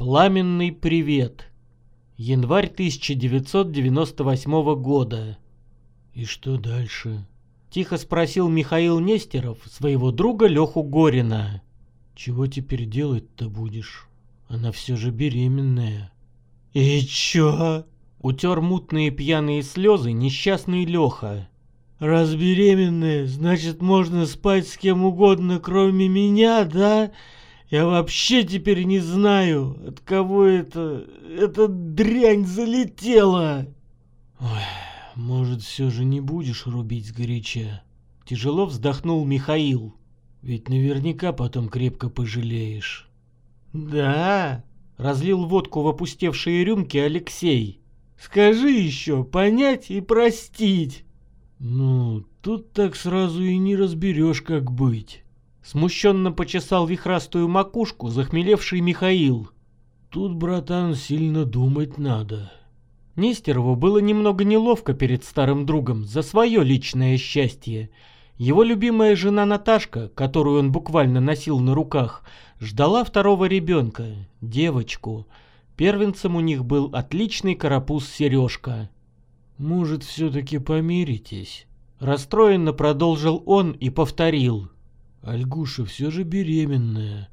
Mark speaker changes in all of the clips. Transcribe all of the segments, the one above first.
Speaker 1: Пламенный привет. Январь 1998 года.
Speaker 2: И что дальше?
Speaker 1: Тихо спросил Михаил Нестеров своего друга Леху Горина.
Speaker 2: Чего теперь делать-то будешь? Она все же беременная.
Speaker 1: И чё? Утер мутные пьяные слезы несчастный Леха.
Speaker 3: Раз беременная, значит можно спать с кем угодно, кроме меня, да? Я вообще теперь не знаю, от кого это... эта дрянь залетела.
Speaker 2: Ой, может, все же не будешь рубить сгоряча?
Speaker 1: Тяжело вздохнул Михаил.
Speaker 2: Ведь наверняка потом крепко пожалеешь.
Speaker 3: Да,
Speaker 1: разлил водку в опустевшие рюмки Алексей.
Speaker 3: Скажи еще, понять и простить.
Speaker 2: Ну, тут так сразу и не разберешь, как быть.
Speaker 1: Смущенно почесал вихрастую макушку захмелевший Михаил.
Speaker 2: Тут, братан, сильно думать надо.
Speaker 1: Нестерову было немного неловко перед старым другом за свое личное счастье. Его любимая жена Наташка, которую он буквально носил на руках, ждала второго ребенка, девочку. Первенцем у них был отличный карапуз Сережка.
Speaker 2: «Может, все-таки помиритесь?»
Speaker 1: Расстроенно продолжил он и повторил.
Speaker 2: Альгуша все же беременная.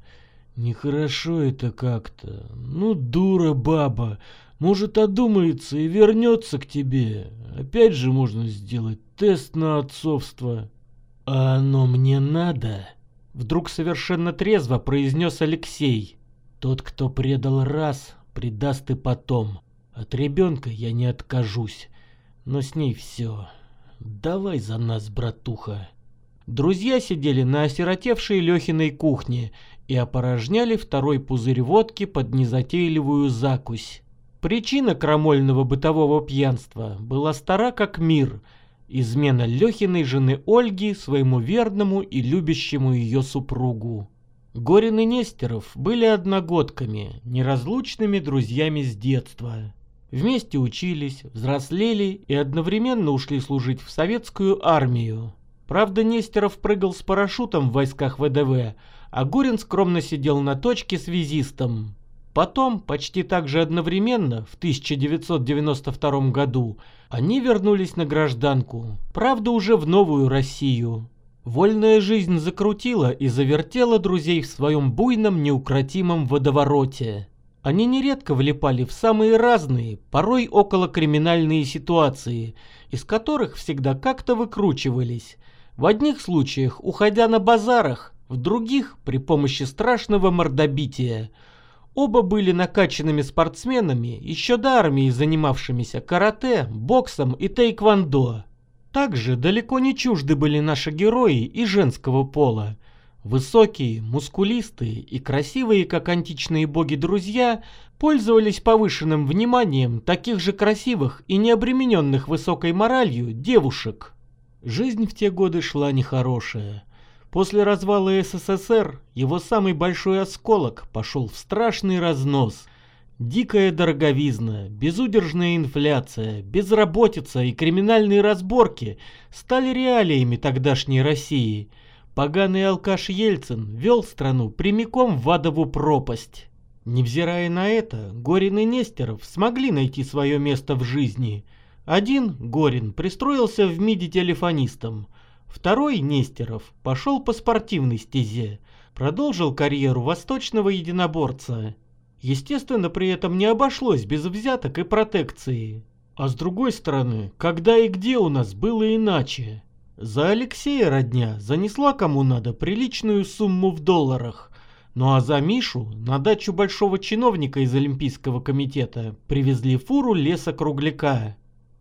Speaker 2: Нехорошо это как-то. Ну, дура баба. Может, одумается и вернется к тебе. Опять же можно сделать тест на отцовство.
Speaker 1: А оно мне надо? Вдруг совершенно трезво произнес Алексей. Тот, кто предал раз, предаст и потом. От ребенка я не откажусь. Но с ней все. Давай за нас, братуха. Друзья сидели на осиротевшей Лехиной кухне и опорожняли второй пузырь водки под незатейливую закусь. Причина крамольного бытового пьянства была стара как мир – измена Лехиной жены Ольги своему верному и любящему ее супругу. Горин и Нестеров были одногодками, неразлучными друзьями с детства. Вместе учились, взрослели и одновременно ушли служить в советскую армию. Правда, Нестеров прыгал с парашютом в войсках ВДВ, а Гурин скромно сидел на точке связистом. Потом, почти так же одновременно, в 1992 году, они вернулись на гражданку, правда уже в новую Россию. Вольная жизнь закрутила и завертела друзей в своем буйном неукротимом водовороте. Они нередко влипали в самые разные, порой околокриминальные ситуации, из которых всегда как-то выкручивались, в одних случаях уходя на базарах, в других при помощи страшного мордобития. Оба были накачанными спортсменами, еще до армии занимавшимися карате, боксом и тайквондо. Также далеко не чужды были наши герои и женского пола. Высокие, мускулистые и красивые, как античные боги-друзья, пользовались повышенным вниманием таких же красивых и необремененных высокой моралью девушек. Жизнь в те годы шла нехорошая. После развала СССР его самый большой осколок пошел в страшный разнос. Дикая дороговизна, безудержная инфляция, безработица и криминальные разборки стали реалиями тогдашней России. Поганый алкаш Ельцин вел страну прямиком в адову пропасть. Невзирая на это, Горин и Нестеров смогли найти свое место в жизни – один, Горин, пристроился в МИДе телефонистом. Второй, Нестеров, пошел по спортивной стезе, продолжил карьеру восточного единоборца. Естественно, при этом не обошлось без взяток и протекции. А с другой стороны, когда и где у нас было иначе? За Алексея родня занесла кому надо приличную сумму в долларах, ну а за Мишу на дачу большого чиновника из Олимпийского комитета привезли фуру леса-кругляка.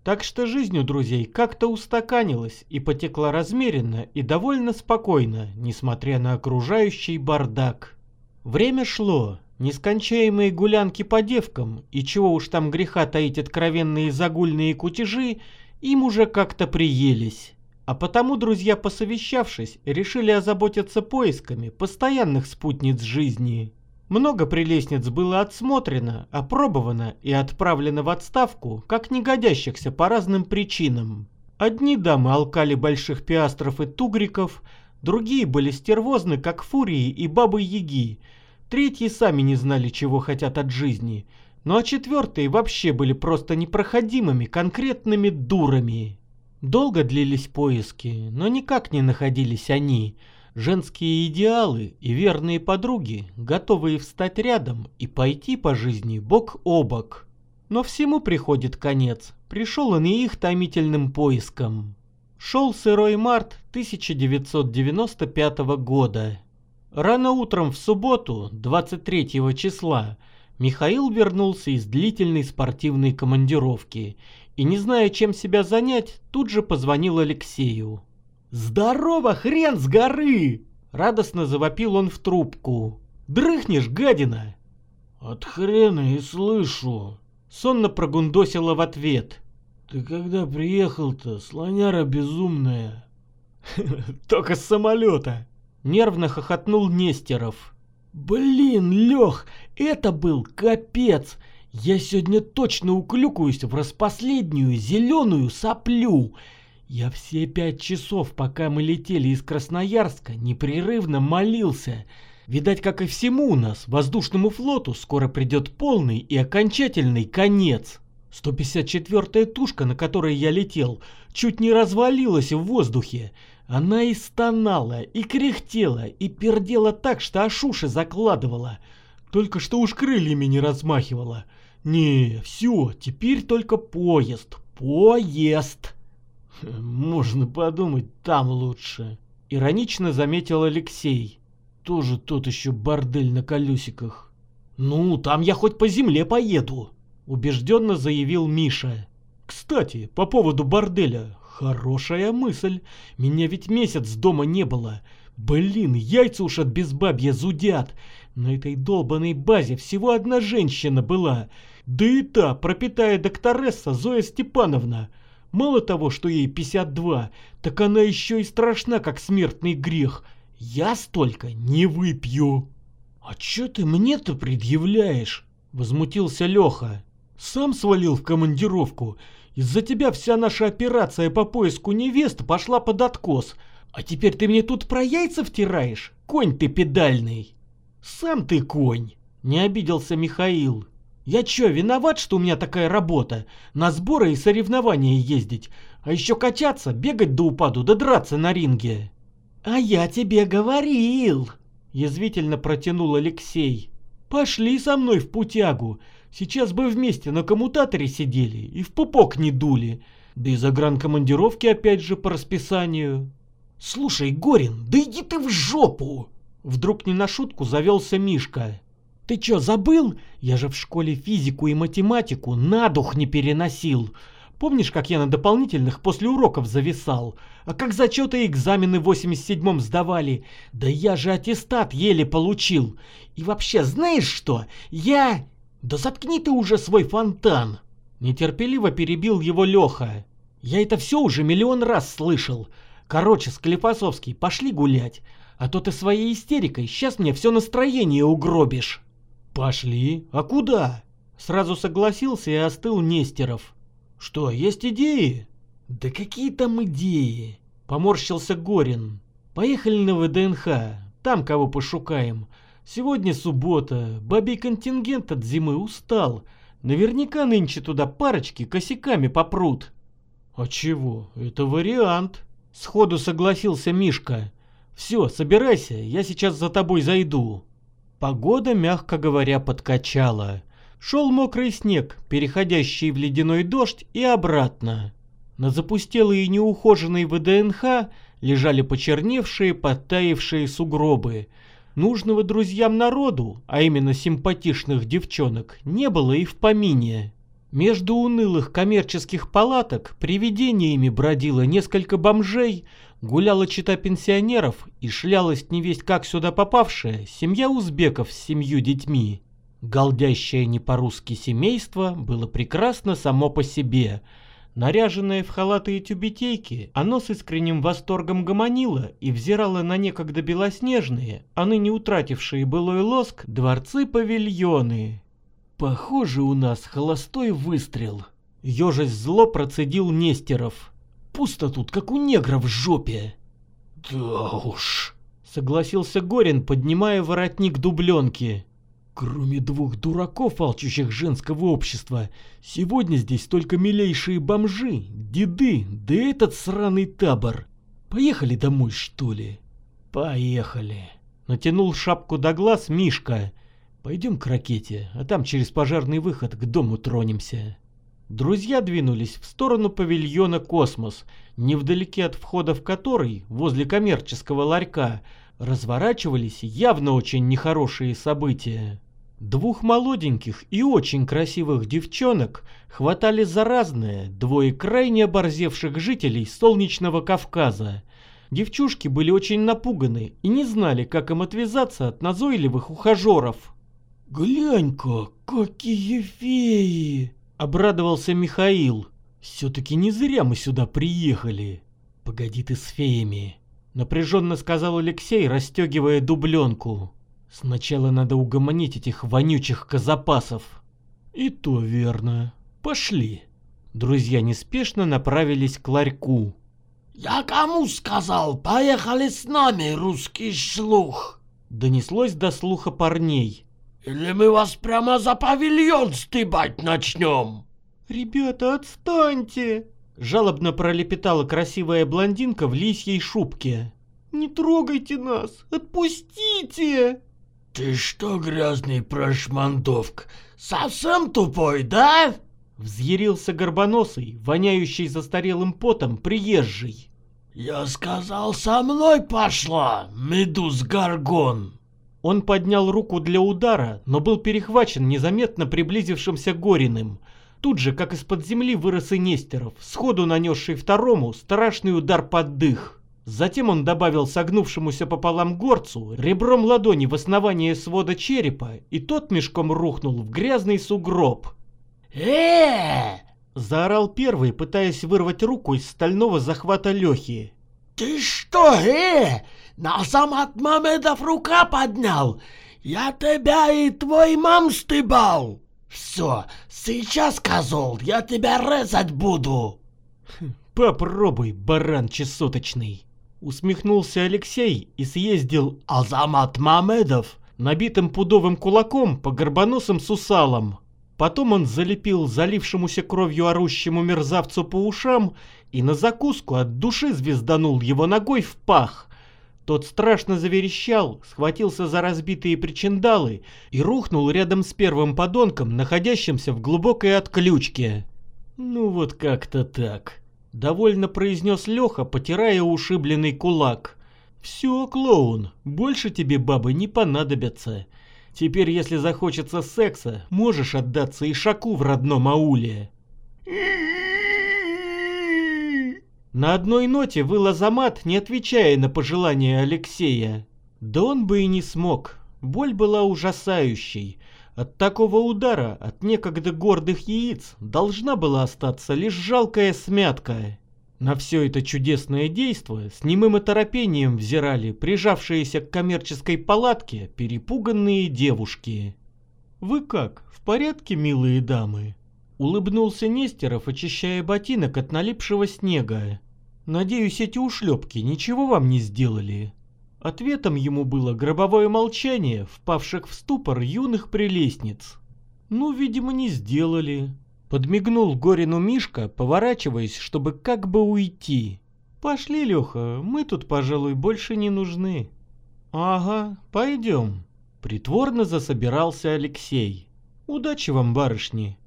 Speaker 1: Так что жизнь у друзей как-то устаканилась и потекла размеренно и довольно спокойно, несмотря на окружающий бардак. Время шло, нескончаемые гулянки по девкам, и чего уж там греха таить откровенные загульные кутежи, им уже как-то приелись. А потому друзья, посовещавшись, решили озаботиться поисками постоянных спутниц жизни. Много прелестниц было отсмотрено, опробовано и отправлено в отставку, как негодящихся по разным причинам. Одни дамы алкали больших пиастров и тугриков, другие были стервозны, как фурии и бабы-яги. Третьи сами не знали, чего хотят от жизни. Ну а четвертые вообще были просто непроходимыми конкретными дурами. Долго длились поиски, но никак не находились они. Женские идеалы и верные подруги, готовые встать рядом и пойти по жизни бок о бок. Но всему приходит конец. Пришел он и их томительным поиском. Шел сырой март 1995 года. Рано утром в субботу, 23 числа, Михаил вернулся из длительной спортивной командировки и, не зная, чем себя занять, тут же позвонил Алексею. «Здорово, хрен с горы!» — радостно завопил он в трубку. «Дрыхнешь, гадина!»
Speaker 2: «От хрена и слышу!»
Speaker 1: — сонно прогундосила в ответ.
Speaker 2: «Ты когда приехал-то, слоняра безумная?»
Speaker 1: «Только с самолета!» — нервно хохотнул Нестеров.
Speaker 3: «Блин, Лех, это был капец! Я сегодня точно уклюкаюсь в распоследнюю зеленую соплю!» Я все пять часов, пока мы летели из Красноярска, непрерывно молился. Видать, как и всему у нас, воздушному флоту, скоро придет полный и окончательный конец. 154-я тушка, на которой я летел, чуть не развалилась в воздухе. Она и стонала, и кряхтела, и пердела так, что аж уши закладывала. Только что уж крыльями не размахивала. Не, все, теперь только поезд, поезд.
Speaker 2: Можно подумать, там лучше.
Speaker 1: Иронично заметил Алексей.
Speaker 2: Тоже тот еще бордель на колесиках.
Speaker 1: Ну, там я хоть по земле поеду, убежденно заявил Миша. Кстати, по поводу борделя, хорошая мысль. Меня ведь месяц дома не было. Блин, яйца уж от безбабья зудят. На этой долбанной базе всего одна женщина была. Да и та, пропитая докторесса Зоя Степановна. Мало того, что ей 52, так она еще и страшна, как смертный грех. Я столько не выпью.
Speaker 3: А чё ты мне-то предъявляешь?
Speaker 1: Возмутился Леха. Сам свалил в командировку. Из-за тебя вся наша операция по поиску невест пошла под откос. А теперь ты мне тут про яйца втираешь? Конь ты педальный. Сам ты конь. Не обиделся Михаил. Я чё, виноват, что у меня такая работа? На сборы и соревнования ездить, а еще качаться, бегать до упаду, да драться на ринге.
Speaker 3: А я тебе говорил,
Speaker 1: язвительно протянул Алексей. Пошли со мной в путягу. Сейчас бы вместе на коммутаторе сидели и в пупок не дули. Да и загранкомандировки опять же по расписанию. Слушай, Горин, да иди ты в жопу! Вдруг не на шутку завелся Мишка. Ты чё, забыл? Я же в школе физику и математику на дух не переносил. Помнишь, как я на дополнительных после уроков зависал? А как зачеты и экзамены в 87-м сдавали? Да я же аттестат еле получил. И вообще, знаешь что? Я... Да заткни ты уже свой фонтан. Нетерпеливо перебил его Леха. Я это все уже миллион раз слышал. Короче, Склифосовский, пошли гулять. А то ты своей истерикой сейчас мне все настроение угробишь. «Пошли. А куда?» Сразу согласился и остыл Нестеров. «Что, есть идеи?» «Да какие там идеи?» Поморщился Горин. «Поехали на ВДНХ. Там кого пошукаем. Сегодня суббота. Бабий контингент от зимы устал. Наверняка нынче туда парочки косяками попрут». «А чего? Это вариант», — сходу согласился Мишка. «Все, собирайся, я сейчас за тобой зайду». Погода, мягко говоря, подкачала. Шел мокрый снег, переходящий в ледяной дождь и обратно. На запустелой и неухоженной ВДНХ лежали почерневшие, подтаившие сугробы. Нужного друзьям народу, а именно симпатичных девчонок, не было и в помине. Между унылых коммерческих палаток привидениями бродило несколько бомжей, гуляла чита пенсионеров и шлялась невесть как сюда попавшая семья узбеков с семью детьми. Голдящее не по-русски семейство было прекрасно само по себе. Наряженное в халаты и тюбетейки, оно с искренним восторгом гомонило и взирало на некогда белоснежные, а ныне утратившие былой лоск, дворцы-павильоны. «Похоже, у нас холостой выстрел», — ежась зло процедил Нестеров. Пусто тут, как у негра в жопе.
Speaker 2: Да уж.
Speaker 1: Согласился Горин, поднимая воротник дубленки. Кроме двух дураков, алчущих женского общества, сегодня здесь только милейшие бомжи, деды, да этот сраный табор. Поехали домой, что ли? Поехали. Натянул шапку до глаз Мишка. Пойдем к ракете, а там через пожарный выход к дому тронемся. Друзья двинулись в сторону павильона «Космос», невдалеке от входа в который, возле коммерческого ларька, разворачивались явно очень нехорошие события. Двух молоденьких и очень красивых девчонок хватали за разное двое крайне оборзевших жителей солнечного Кавказа. Девчушки были очень напуганы и не знали, как им отвязаться от назойливых ухажеров.
Speaker 3: «Глянь-ка, какие феи!»
Speaker 1: — обрадовался Михаил. «Все-таки не зря мы сюда приехали. Погоди ты с феями», — напряженно сказал Алексей, расстегивая дубленку. Сначала надо угомонить этих вонючих казапасов. И то верно. Пошли. Друзья неспешно направились к ларьку.
Speaker 3: «Я кому сказал? Поехали с нами, русский шлух!»
Speaker 1: Донеслось до слуха парней.
Speaker 3: «Или мы вас прямо за павильон стыбать начнем?»
Speaker 1: «Ребята, отстаньте!» Жалобно пролепетала красивая блондинка в лисьей шубке. «Не трогайте нас! Отпустите!»
Speaker 3: «Ты что, грязный прошмандовк, совсем тупой, да?»
Speaker 1: Взъярился горбоносый, воняющий застарелым потом приезжий.
Speaker 3: «Я сказал, со мной пошла, медуз Гаргон!»
Speaker 1: Он поднял руку для удара, но был перехвачен незаметно приблизившимся Гориным. Тут же, как из-под земли, вырос и Нестеров, сходу нанесший второму страшный удар под дых. Затем он добавил согнувшемуся пополам горцу ребром ладони в основание свода черепа, и тот мешком рухнул в грязный сугроб.
Speaker 3: э
Speaker 1: Заорал первый, пытаясь вырвать руку из стального захвата Лехи.
Speaker 3: «Ты что, э? На Самат Мамедов рука поднял? Я тебя и твой мам стыбал! Все, сейчас, козол, я тебя резать буду!»
Speaker 1: «Попробуй, баран чесоточный!» Усмехнулся Алексей и съездил
Speaker 3: Азамат Мамедов
Speaker 1: набитым пудовым кулаком по горбоносым сусалам. Потом он залепил залившемуся кровью орущему мерзавцу по ушам и на закуску от души звезданул его ногой в пах. Тот страшно заверещал, схватился за разбитые причиндалы и рухнул рядом с первым подонком, находящимся в глубокой отключке. Ну вот как-то так. Довольно произнес Леха, потирая ушибленный кулак. «Все, клоун, больше тебе бабы не понадобятся. Теперь, если захочется секса, можешь отдаться Ишаку в родном ауле». На одной ноте выл Азамат, не отвечая на пожелания Алексея. Да он бы и не смог. Боль была ужасающей. От такого удара, от некогда гордых яиц, должна была остаться лишь жалкая смятка. На все это чудесное действо с немым оторопением взирали прижавшиеся к коммерческой палатке перепуганные девушки. «Вы как, в порядке, милые дамы?» Улыбнулся Нестеров, очищая ботинок от налипшего снега. «Надеюсь, эти ушлепки ничего вам не сделали?» Ответом ему было гробовое молчание впавших в ступор юных прелестниц. Ну, видимо, не сделали. Подмигнул Горину Мишка, поворачиваясь, чтобы как бы уйти. Пошли, Леха, мы тут, пожалуй, больше не нужны. Ага, пойдем. Притворно засобирался Алексей. Удачи вам, барышни.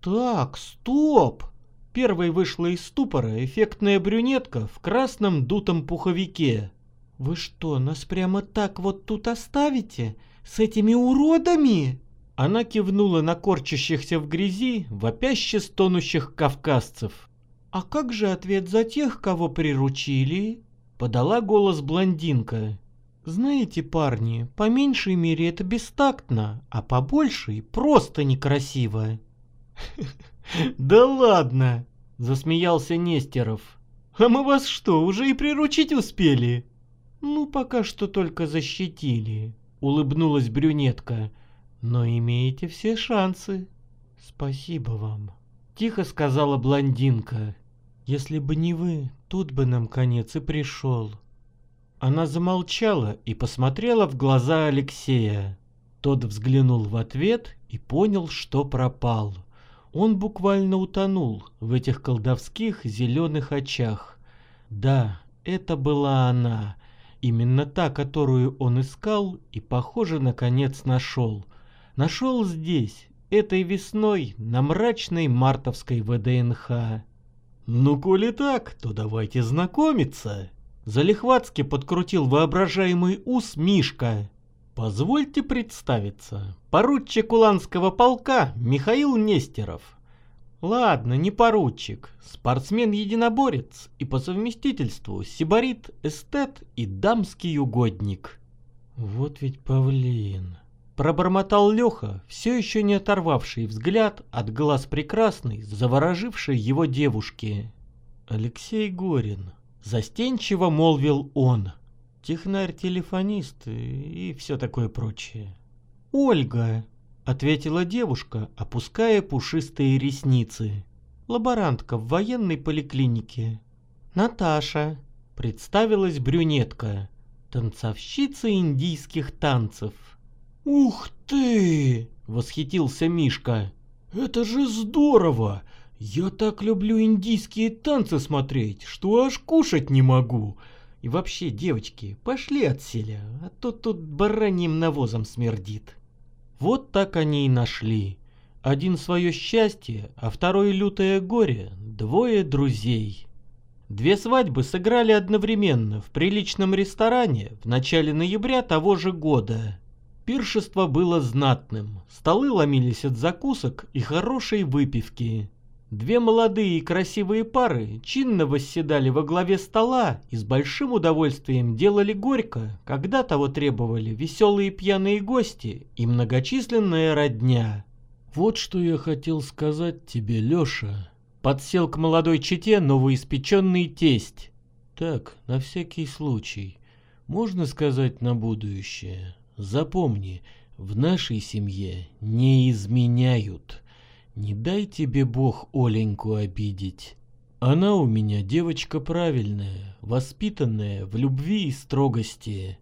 Speaker 1: Так, стоп! Первой вышла из ступора эффектная брюнетка в красном дутом пуховике. «Вы что, нас прямо так вот тут оставите? С этими уродами?» Она кивнула на корчащихся в грязи, вопяще стонущих кавказцев. «А как же ответ за тех, кого приручили?» Подала голос блондинка. «Знаете, парни, по меньшей мере это бестактно, а по большей просто некрасиво». «Да ладно!» — засмеялся Нестеров. «А мы вас что, уже и приручить успели?» «Ну, пока что только защитили», — улыбнулась брюнетка. «Но имеете все шансы». «Спасибо вам», — тихо сказала блондинка. «Если бы не вы, тут бы нам конец и пришел». Она замолчала и посмотрела в глаза Алексея. Тот взглянул в ответ и понял, что пропал. Он буквально утонул в этих колдовских зеленых очах. Да, это была она, именно та, которую он искал и, похоже, наконец нашел. Нашел здесь, этой весной, на мрачной мартовской ВДНХ. «Ну, коли так, то давайте знакомиться», Залихватски подкрутил воображаемый ус Мишка. Позвольте представиться. Поручик Уланского полка Михаил Нестеров. Ладно, не поручик. Спортсмен-единоборец и по совместительству сибарит, эстет и дамский угодник. Вот ведь павлин. Пробормотал Леха, все еще не оторвавший взгляд от глаз прекрасной, заворожившей его девушки. Алексей Горин. Застенчиво молвил он. Технарь-телефонист и все такое прочее. «Ольга», — ответила девушка, опуская пушистые ресницы. «Лаборантка в военной поликлинике». «Наташа», — представилась брюнетка, танцовщица индийских танцев.
Speaker 3: «Ух ты!»
Speaker 1: — восхитился Мишка.
Speaker 3: «Это же здорово! Я так люблю индийские танцы смотреть, что аж кушать не могу.
Speaker 1: И вообще, девочки, пошли отселя, а то тут бараньим навозом смердит. Вот так они и нашли. Один свое счастье, а второй лютое горе, двое друзей. Две свадьбы сыграли одновременно в приличном ресторане в начале ноября того же года. Пиршество было знатным, столы ломились от закусок и хорошей выпивки. Две молодые и красивые пары чинно восседали во главе стола и с большим удовольствием делали горько, когда того требовали веселые пьяные гости и многочисленная родня.
Speaker 2: «Вот что я хотел сказать тебе, Леша», —
Speaker 1: подсел к молодой чете новоиспеченный тесть.
Speaker 2: «Так, на всякий случай, можно сказать на будущее. Запомни, в нашей семье не изменяют». Не дай тебе Бог Оленьку обидеть. Она у меня девочка правильная, воспитанная в любви и строгости.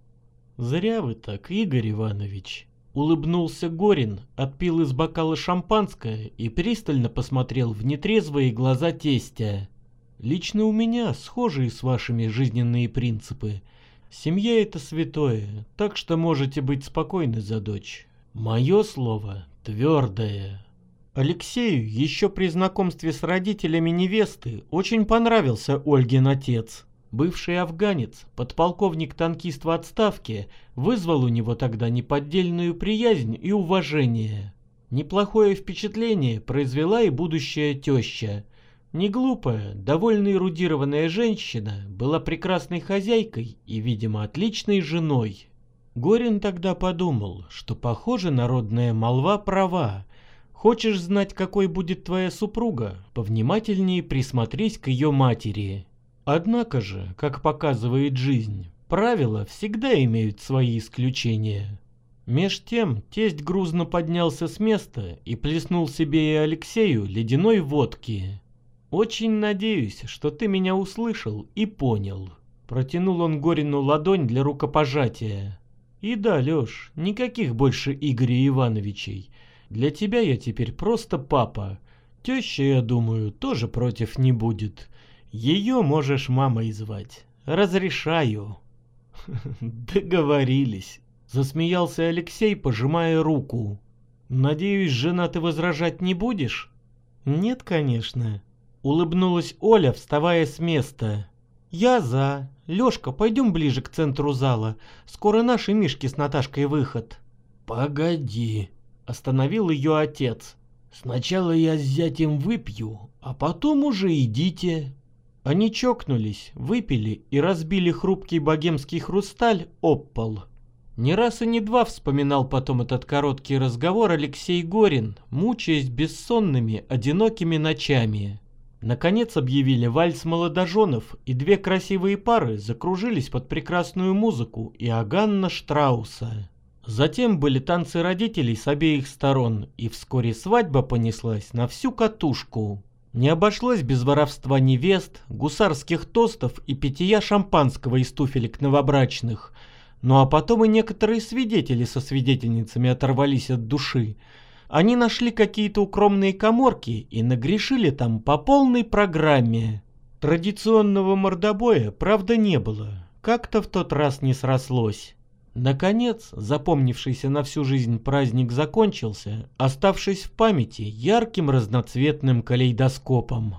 Speaker 1: Зря вы так, Игорь Иванович. Улыбнулся Горин, отпил из бокала шампанское и пристально посмотрел в нетрезвые глаза тестя. Лично у меня схожие с вашими жизненные принципы. Семья это святое, так что можете быть спокойны за дочь. Мое слово твердое. Алексею еще при знакомстве с родителями невесты очень понравился Ольгин отец. Бывший афганец, подполковник-танкист в отставке, вызвал у него тогда неподдельную приязнь и уважение. Неплохое впечатление произвела и будущая теща. Неглупая, довольно эрудированная женщина была прекрасной хозяйкой и, видимо, отличной женой. Горин тогда подумал, что, похоже, народная молва права, Хочешь знать, какой будет твоя супруга? Повнимательнее присмотрись к ее матери. Однако же, как показывает жизнь, правила всегда имеют свои исключения. Меж тем тесть грузно поднялся с места и плеснул себе и Алексею ледяной водки. «Очень надеюсь, что ты меня услышал и понял». Протянул он Горину ладонь для рукопожатия. «И да, Лёш, никаких больше Игоря Ивановичей. Для тебя я теперь просто папа. Теща, я думаю, тоже против не будет. Ее можешь мамой звать. Разрешаю. Договорились. Засмеялся Алексей, пожимая руку. Надеюсь, жена ты возражать не будешь? Нет, конечно. Улыбнулась Оля, вставая с места. Я за. Лёшка, пойдем ближе к центру зала. Скоро наши Мишки с Наташкой выход.
Speaker 2: Погоди, Остановил ее отец. «Сначала я с зятем выпью, а потом уже идите».
Speaker 1: Они чокнулись, выпили и разбили хрупкий богемский хрусталь об пол. Не раз и не два вспоминал потом этот короткий разговор Алексей Горин, мучаясь бессонными, одинокими ночами. Наконец объявили вальс молодоженов, и две красивые пары закружились под прекрасную музыку Иоганна Штрауса. Затем были танцы родителей с обеих сторон, и вскоре свадьба понеслась на всю катушку. Не обошлось без воровства невест, гусарских тостов и питья шампанского из туфелек новобрачных. Ну а потом и некоторые свидетели со свидетельницами оторвались от души. Они нашли какие-то укромные коморки и нагрешили там по полной программе. Традиционного мордобоя, правда, не было. Как-то в тот раз не срослось. Наконец, запомнившийся на всю жизнь праздник закончился, оставшись в памяти ярким разноцветным калейдоскопом.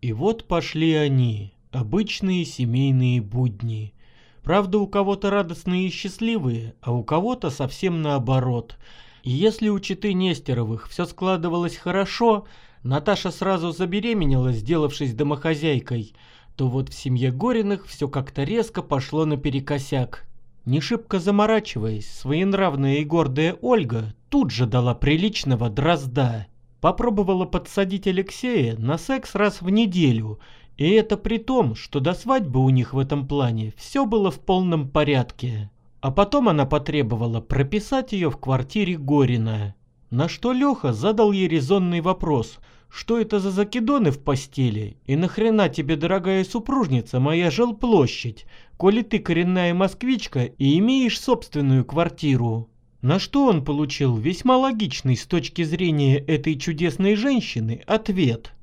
Speaker 1: И вот пошли они, обычные семейные будни. Правда, у кого-то радостные и счастливые, а у кого-то совсем наоборот. И если у читы Нестеровых все складывалось хорошо, Наташа сразу забеременела, сделавшись домохозяйкой, то вот в семье Гориных все как-то резко пошло наперекосяк. Не шибко заморачиваясь, своенравная и гордая Ольга тут же дала приличного дрозда. Попробовала подсадить Алексея на секс раз в неделю, и это при том, что до свадьбы у них в этом плане все было в полном порядке. А потом она потребовала прописать ее в квартире Горина. На что Леха задал ей резонный вопрос, что это за закидоны в постели, и нахрена тебе, дорогая супружница, моя жилплощадь, коли ты коренная москвичка и имеешь собственную квартиру? На что он получил весьма логичный с точки зрения этой чудесной женщины ответ.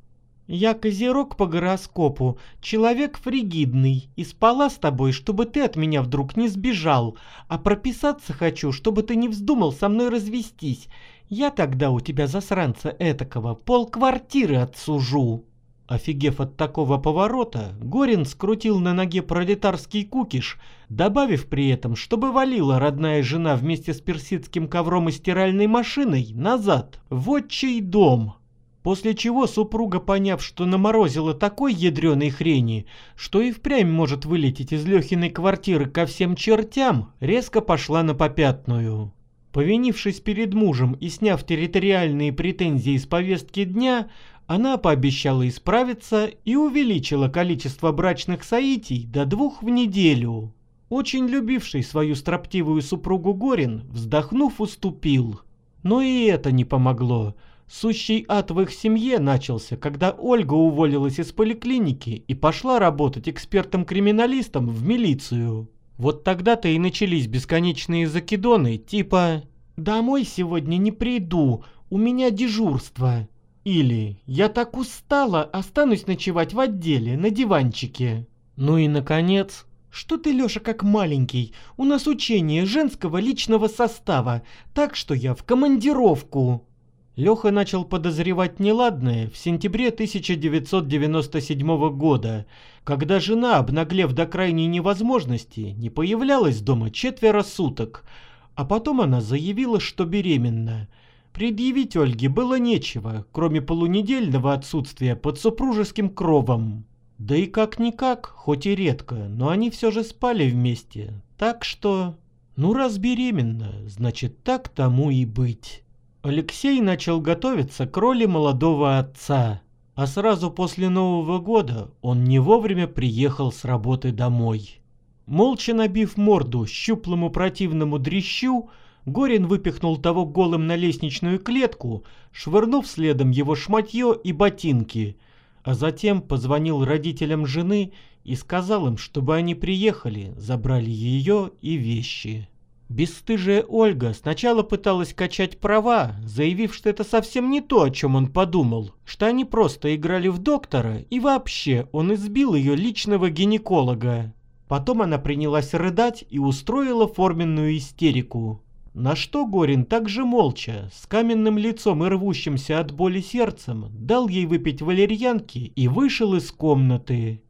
Speaker 1: «Я козерог по гороскопу, человек фригидный, и спала с тобой, чтобы ты от меня вдруг не сбежал, а прописаться хочу, чтобы ты не вздумал со мной развестись. Я тогда у тебя, засранца этакого, полквартиры отсужу». Офигев от такого поворота, Горин скрутил на ноге пролетарский кукиш, добавив при этом, чтобы валила родная жена вместе с персидским ковром и стиральной машиной назад, в отчий дом. После чего супруга, поняв, что наморозила такой ядреной хрени, что и впрямь может вылететь из Лехиной квартиры ко всем чертям, резко пошла на попятную. Повинившись перед мужем и сняв территориальные претензии с повестки дня, она пообещала исправиться и увеличила количество брачных соитий до двух в неделю. Очень любивший свою строптивую супругу Горин, вздохнув, уступил. Но и это не помогло. Сущий ад в их семье начался, когда Ольга уволилась из поликлиники и пошла работать экспертом-криминалистом в милицию. Вот тогда-то и начались бесконечные закидоны, типа «Домой сегодня не приду, у меня дежурство». Или «Я так устала, останусь ночевать в отделе, на диванчике». Ну и, наконец, «Что ты, Лёша, как маленький? У нас учение женского личного состава, так что я в командировку». Леха начал подозревать неладное в сентябре 1997 года, когда жена, обнаглев до крайней невозможности, не появлялась дома четверо суток, а потом она заявила, что беременна. Предъявить Ольге было нечего, кроме полунедельного отсутствия под супружеским кровом. Да и как-никак, хоть и редко, но они все же спали вместе, так что... Ну раз беременна, значит так тому и быть. Алексей начал готовиться к роли молодого отца, а сразу после Нового года он не вовремя приехал с работы домой. Молча набив морду щуплому противному дрищу, Горин выпихнул того голым на лестничную клетку, швырнув следом его шматье и ботинки, а затем позвонил родителям жены и сказал им, чтобы они приехали, забрали ее и вещи. Бесстыжая Ольга сначала пыталась качать права, заявив, что это совсем не то, о чем он подумал, что они просто играли в доктора и вообще он избил ее личного гинеколога. Потом она принялась рыдать и устроила форменную истерику. На что Горин также молча, с каменным лицом и рвущимся от боли сердцем, дал ей выпить валерьянки и вышел из комнаты.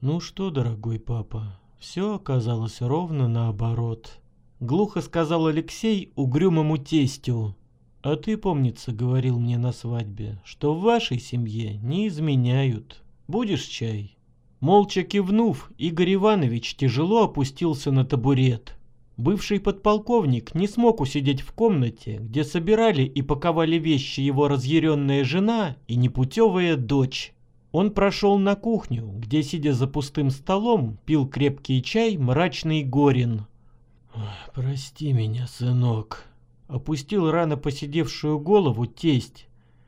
Speaker 1: «Ну что, дорогой папа, все оказалось ровно наоборот». — глухо сказал Алексей угрюмому тестю. «А ты, помнится, говорил мне на свадьбе, что в вашей семье не изменяют. Будешь чай?» Молча кивнув, Игорь Иванович тяжело опустился на табурет. Бывший подполковник не смог усидеть в комнате, где собирали и паковали вещи его разъяренная жена и непутевая дочь. Он прошел на кухню, где, сидя за пустым столом, пил крепкий чай мрачный Горин. «Прости меня, сынок», — опустил рано посидевшую голову тесть.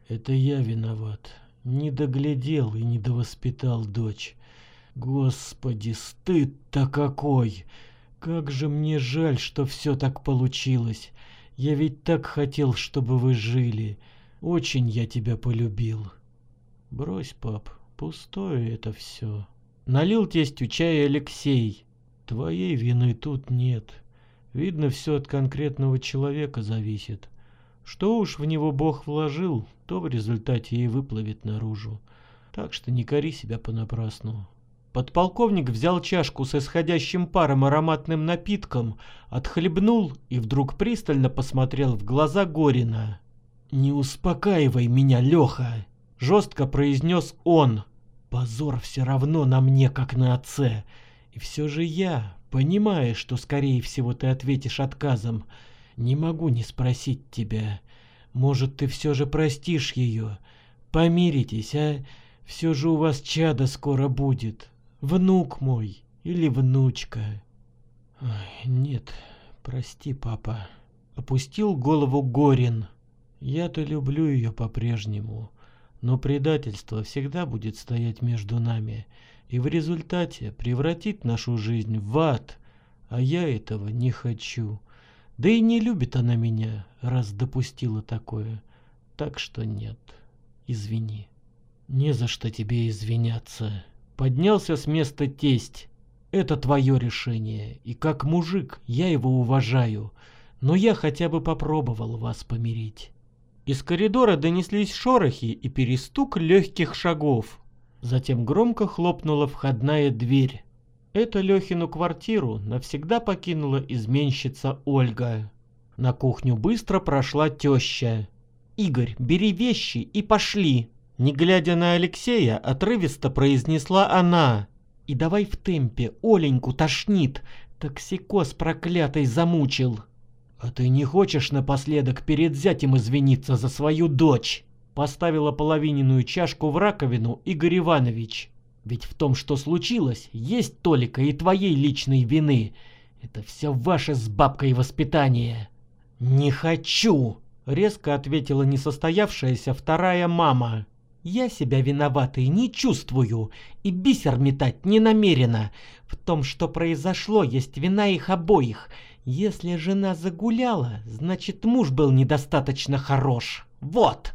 Speaker 1: «Это я виноват.
Speaker 2: Не доглядел и не довоспитал дочь. Господи, стыд-то какой! Как же мне жаль, что все так получилось. Я ведь так хотел, чтобы вы жили. Очень я тебя полюбил. Брось, пап, пустое это все. Налил тестю чая Алексей. Твоей вины тут нет. Видно, все от конкретного человека зависит. Что уж в него Бог вложил, то в результате и выплывет наружу. Так что не кори себя понапрасну. Подполковник взял чашку с исходящим паром ароматным напитком, отхлебнул и вдруг пристально посмотрел в глаза Горина. «Не успокаивай меня, Леха!» — жестко произнес он. «Позор все равно на мне, как на отце. И все же я, понимая, что скорее всего ты ответишь отказом, не могу не спросить тебя. Может, ты все же простишь ее? Помиритесь, а? Все же у вас чадо скоро будет. Внук мой или внучка. Нет, прости, папа. Опустил голову Горин. Я-то люблю ее по-прежнему, но предательство всегда будет стоять между нами и в результате превратит нашу жизнь в ад, а я этого не хочу. Да и не любит она меня, раз допустила такое. Так что нет, извини. Не за что тебе извиняться. Поднялся с места тесть. Это твое решение, и как мужик я его уважаю, но я хотя бы попробовал вас помирить. Из коридора донеслись шорохи и перестук легких шагов. Затем громко хлопнула входная дверь. Это Лехину квартиру навсегда покинула изменщица Ольга. На кухню быстро прошла теща. «Игорь, бери вещи и пошли!» Не глядя на Алексея, отрывисто произнесла она. «И давай в темпе, Оленьку тошнит, токсикоз проклятый замучил». «А ты не хочешь напоследок перед зятем извиниться за свою дочь?» Поставила половиненную чашку в раковину Игорь Иванович. «Ведь в том, что случилось, есть толика и твоей личной вины. Это все ваше с бабкой воспитание». «Не хочу!» — резко ответила несостоявшаяся вторая мама. Я себя виноватой не чувствую и бисер метать не намерена. В том, что произошло, есть вина их обоих. Если жена загуляла, значит муж был недостаточно хорош. Вот.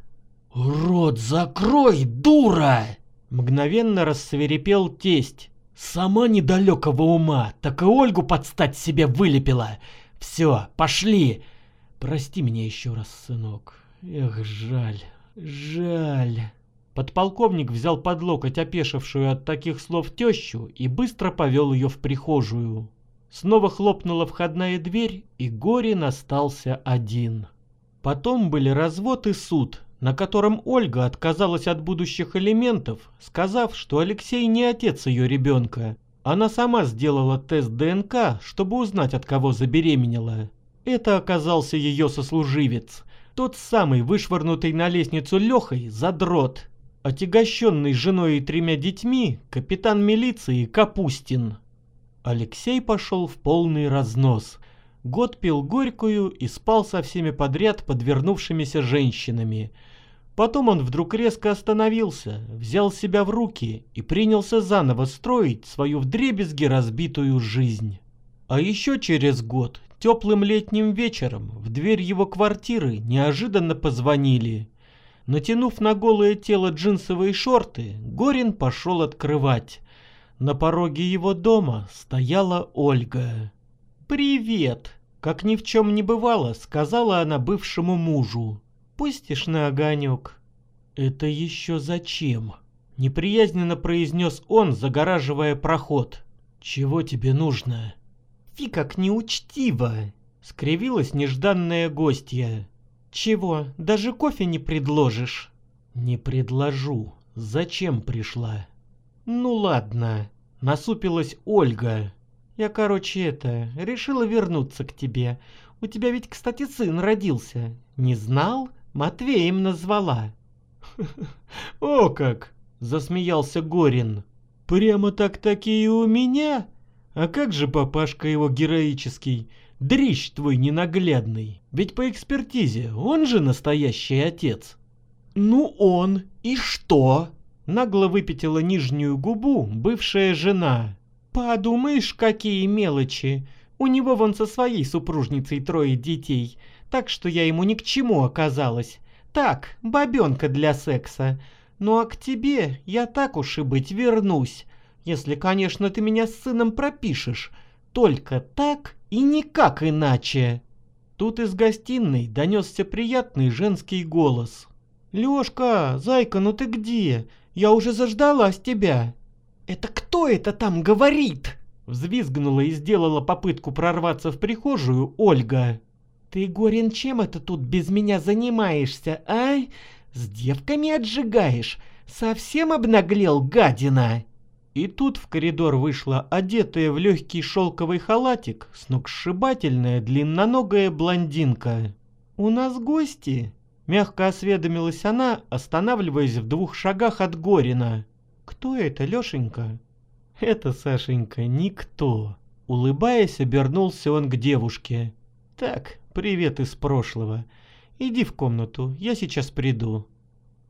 Speaker 2: «Рот закрой, дура!» Мгновенно рассверепел тесть. «Сама недалекого ума, так и Ольгу подстать себе вылепила. Все, пошли!» «Прости меня еще раз, сынок. Эх, жаль, жаль». Подполковник взял под локоть опешившую от таких слов тещу и быстро повел ее в прихожую. Снова хлопнула входная дверь, и Горин остался один. Потом были развод и суд, на котором Ольга отказалась от будущих элементов, сказав, что Алексей не отец ее ребенка. Она сама сделала тест ДНК, чтобы узнать, от кого забеременела. Это оказался ее сослуживец, тот самый вышвырнутый на лестницу Лехой задрот, Отягощенный женой и тремя детьми, капитан милиции Капустин. Алексей пошел в полный разнос. Год пил горькую и спал со всеми подряд подвернувшимися женщинами. Потом он вдруг резко остановился, взял себя в руки и принялся заново строить свою вдребезги разбитую жизнь. А еще через год, теплым летним вечером, в дверь его квартиры неожиданно позвонили. Натянув на голое тело джинсовые шорты, Горин пошел открывать. На пороге его дома стояла Ольга. «Привет!» — как ни в чем не бывало, сказала она бывшему мужу. «Пустишь на огонек?» «Это еще зачем?» — неприязненно произнес он, загораживая проход. «Чего тебе нужно?» «Фи, как неучтиво!» — скривилась нежданная гостья. «Чего, даже кофе не предложишь?» «Не предложу. Зачем пришла?» «Ну ладно», — насупилась Ольга. «Я, короче, это, решила вернуться к тебе. У тебя ведь, кстати, сын родился. Не знал? Матвеем назвала». «О как!» — засмеялся Горин. «Прямо так-таки и у меня? А как же папашка его героический? Дрищ твой ненаглядный, ведь по экспертизе он же настоящий отец.
Speaker 4: Ну он, и что? Нагло выпятила нижнюю губу бывшая жена. Подумаешь, какие мелочи. У него вон со своей супружницей трое детей, так что я ему ни к чему оказалась. Так, бабенка для секса. Ну а к тебе я так уж и быть вернусь. Если, конечно, ты меня с сыном пропишешь. Только так и никак иначе. Тут из гостиной донесся приятный женский голос. «Лёшка, зайка, ну ты где? Я уже заждалась тебя». «Это кто это там говорит?» Взвизгнула и сделала попытку прорваться в прихожую Ольга. «Ты, Горин, чем это тут без меня занимаешься, а? С девками отжигаешь? Совсем обнаглел, гадина!» И тут в коридор вышла одетая в легкий шелковый халатик сногсшибательная длинноногая блондинка. «У нас гости?» — мягко осведомилась она, останавливаясь в двух шагах от Горина. «Кто это, Лешенька?» «Это, Сашенька, никто». Улыбаясь, обернулся он к девушке. «Так, привет из прошлого. Иди в комнату, я сейчас приду».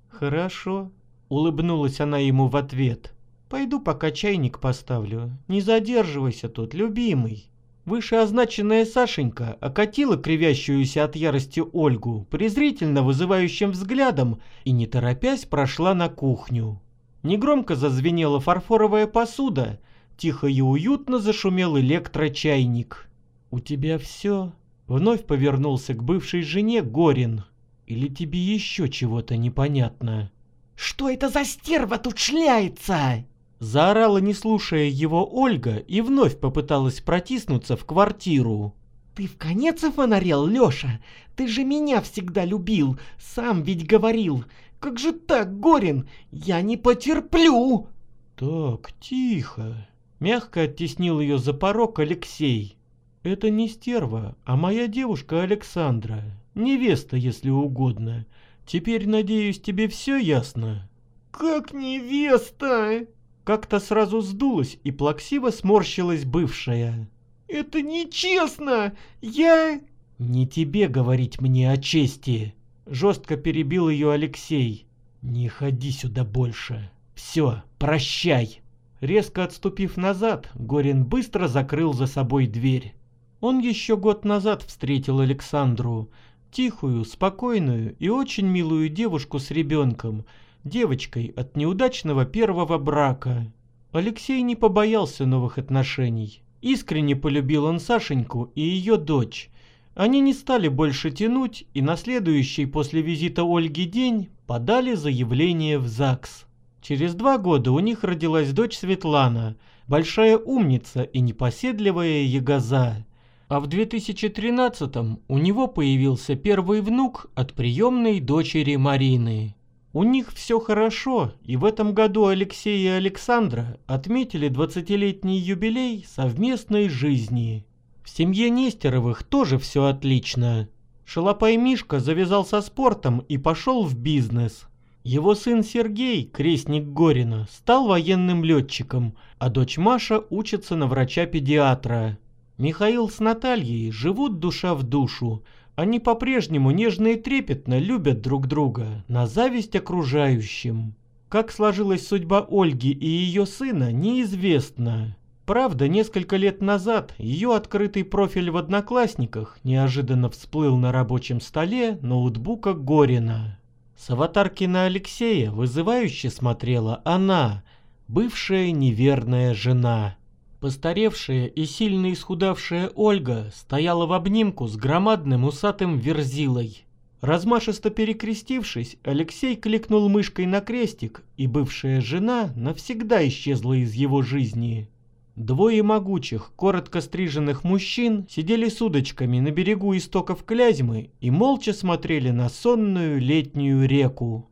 Speaker 4: «Хорошо», — улыбнулась она ему в ответ. «Пойду пока чайник поставлю. Не задерживайся тут, любимый». Вышеозначенная Сашенька окатила кривящуюся от ярости Ольгу презрительно вызывающим взглядом и, не торопясь, прошла на кухню. Негромко зазвенела фарфоровая посуда, тихо и уютно зашумел электрочайник. «У тебя все?» Вновь повернулся к бывшей жене Горин. «Или тебе еще чего-то непонятно?» «Что это за стерва тут шляется?» Заорала, не слушая его Ольга, и вновь попыталась протиснуться в квартиру. «Ты в конец офонарел, Лёша? Ты же меня всегда любил, сам ведь говорил. Как же так, Горин? Я не потерплю!» «Так, тихо!» Мягко оттеснил ее за порог Алексей. «Это не стерва, а моя девушка Александра. Невеста, если угодно. Теперь, надеюсь, тебе все ясно?» «Как невеста?» Как-то сразу сдулась и плаксиво сморщилась бывшая. «Это нечестно! Я...» «Не тебе говорить мне о чести!» Жестко перебил ее Алексей. «Не ходи сюда больше. Все, прощай!» Резко отступив назад, Горин быстро закрыл за собой дверь. Он еще год назад встретил Александру, тихую, спокойную и очень милую девушку с ребенком, девочкой от неудачного первого брака. Алексей не побоялся новых отношений. Искренне полюбил он Сашеньку и ее дочь, они не стали больше тянуть и на следующий после визита Ольги день подали заявление в ЗАГС. Через два года у них родилась дочь Светлана, большая умница и непоседливая ягоза. А в 2013-м у него появился первый внук от приемной дочери Марины. У них все хорошо, и в этом году Алексей и Александра отметили 20-летний юбилей совместной жизни. В семье Нестеровых тоже все отлично. Шалопай Мишка завязал со спортом и пошел в бизнес. Его сын Сергей, крестник Горина, стал военным летчиком, а дочь Маша учится на врача-педиатра. Михаил с Натальей живут душа в душу. Они по-прежнему нежно и трепетно любят друг друга, на зависть окружающим. Как сложилась судьба Ольги и ее сына, неизвестно. Правда, несколько лет назад ее открытый профиль в Одноклассниках неожиданно всплыл на рабочем столе ноутбука Горина. С аватарки на Алексея вызывающе смотрела она, бывшая неверная жена. Постаревшая и сильно исхудавшая Ольга стояла в обнимку с громадным усатым верзилой. Размашисто перекрестившись, Алексей кликнул мышкой на крестик, и бывшая жена навсегда исчезла из его жизни. Двое могучих, коротко стриженных мужчин сидели с удочками на берегу истоков Клязьмы и молча смотрели на сонную летнюю реку.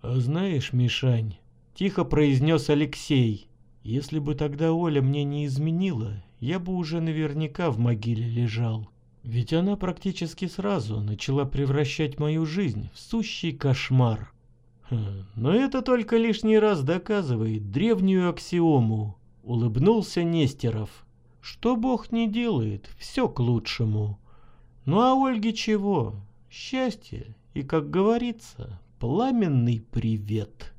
Speaker 4: «А знаешь, Мишань», — тихо произнес Алексей, — «если бы тогда Оля мне не изменила, я бы уже наверняка в могиле лежал. Ведь она практически сразу начала превращать мою жизнь в сущий кошмар. Хм, но это только лишний раз доказывает древнюю аксиому — улыбнулся Нестеров. Что Бог не делает, все к лучшему. Ну а Ольге чего? Счастье и, как говорится, Пламенный привет.